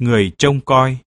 người trông coi.